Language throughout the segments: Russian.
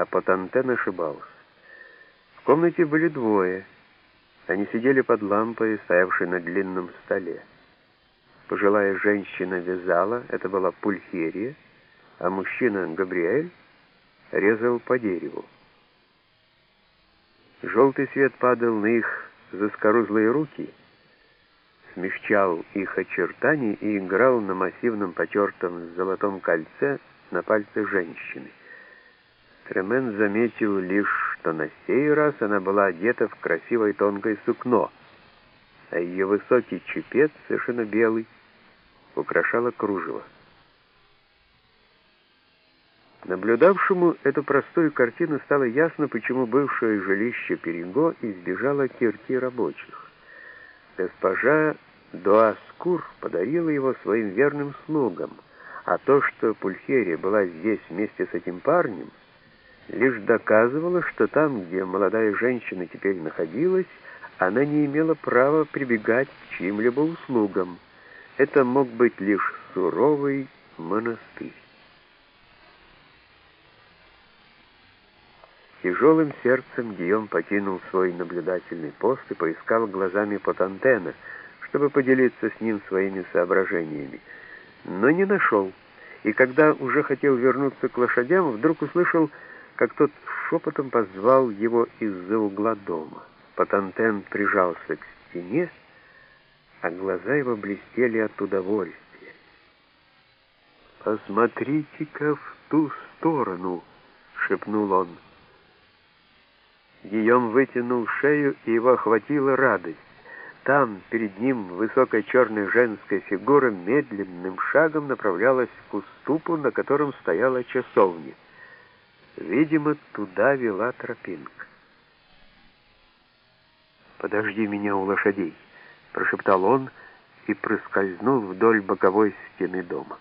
а Потантен ошибался. В комнате были двое. Они сидели под лампой, стоявшей на длинном столе. Пожилая женщина вязала, это была пульхерия, а мужчина Габриэль резал по дереву. Желтый свет падал на их заскорузлые руки, смягчал их очертания и играл на массивном потертом золотом кольце на пальце женщины. Тремен заметил лишь, что на сей раз она была одета в красивое тонкое сукно, а ее высокий чепец, совершенно белый, украшало кружево. Наблюдавшему эту простую картину стало ясно, почему бывшее жилище Перего избежало кирки рабочих. Госпожа Дуаскур подарила его своим верным слугам, а то, что Пульхерия была здесь вместе с этим парнем, лишь доказывало, что там, где молодая женщина теперь находилась, она не имела права прибегать к чьим-либо услугам. Это мог быть лишь суровый монастырь. Тяжелым сердцем Гийом покинул свой наблюдательный пост и поискал глазами Потантена, чтобы поделиться с ним своими соображениями, но не нашел, и когда уже хотел вернуться к лошадям, вдруг услышал, как тот шепотом позвал его из-за угла дома. Потантен прижался к стене, а глаза его блестели от удовольствия. «Посмотрите-ка в ту сторону!» — шепнул он. Гийом вытянул шею, и его охватила радость. Там, перед ним, высокая черная женская фигура медленным шагом направлялась к уступу, на котором стояла часовня. Видимо, туда вела тропинка. «Подожди меня у лошадей», — прошептал он и проскользнул вдоль боковой стены дома.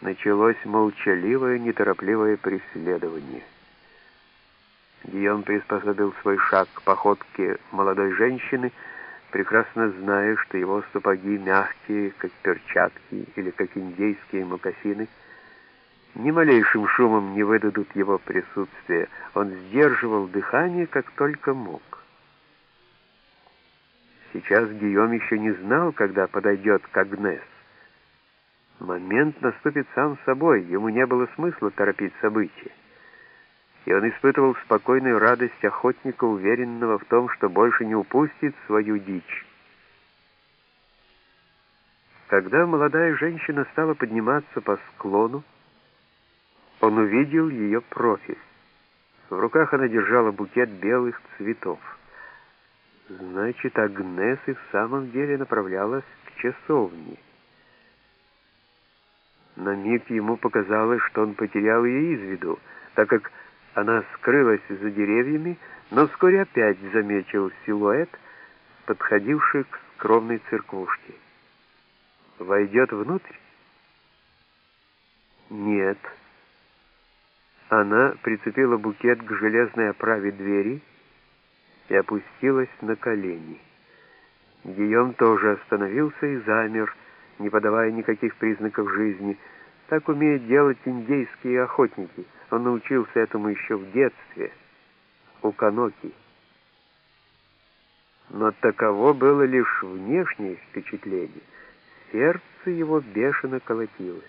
Началось молчаливое, неторопливое преследование — Гийом приспособил свой шаг к походке молодой женщины, прекрасно зная, что его сапоги мягкие, как перчатки или как индейские мокасины, ни малейшим шумом не выдадут его присутствие. Он сдерживал дыхание, как только мог. Сейчас Гийом еще не знал, когда подойдет к Агнес. Момент наступит сам собой, ему не было смысла торопить события и он испытывал спокойную радость охотника, уверенного в том, что больше не упустит свою дичь. Когда молодая женщина стала подниматься по склону, он увидел ее профиль. В руках она держала букет белых цветов. Значит, Агнес и в самом деле направлялась к часовне. На миг ему показалось, что он потерял ее из виду, так как она скрылась за деревьями, но вскоре опять заметил силуэт, подходивший к скромной церквушке. Войдет внутрь? Нет. Она прицепила букет к железной оправе двери и опустилась на колени. Гийом тоже остановился и замер, не подавая никаких признаков жизни. Так умеют делать индейские охотники — он научился этому еще в детстве, у Каноки. Но таково было лишь внешнее впечатление. Сердце его бешено колотилось.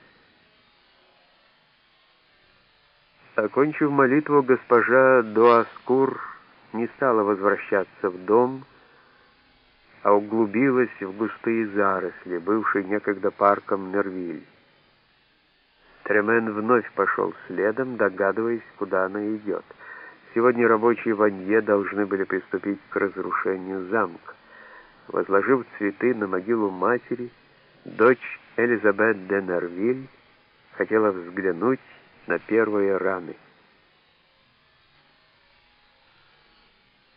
Окончив молитву, госпожа Дуаскур не стала возвращаться в дом, а углубилась в густые заросли, бывшие некогда парком Нервиль. Тремен вновь пошел следом, догадываясь, куда она идет. Сегодня рабочие Ванье должны были приступить к разрушению замка. Возложив цветы на могилу матери, дочь Элизабет де Нервиль хотела взглянуть на первые раны.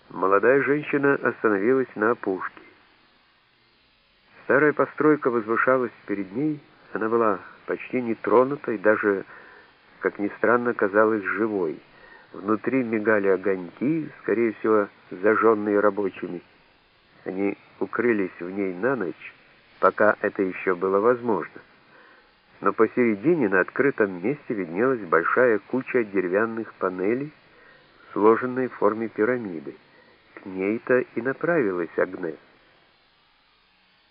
Молодая женщина остановилась на опушке. Старая постройка возвышалась перед ней, она была почти не тронутой, даже, как ни странно, казалась живой. Внутри мигали огоньки, скорее всего, зажженные рабочими. Они укрылись в ней на ночь, пока это еще было возможно. Но посередине на открытом месте виднелась большая куча деревянных панелей, сложенной в форме пирамиды. К ней-то и направилась Агнес.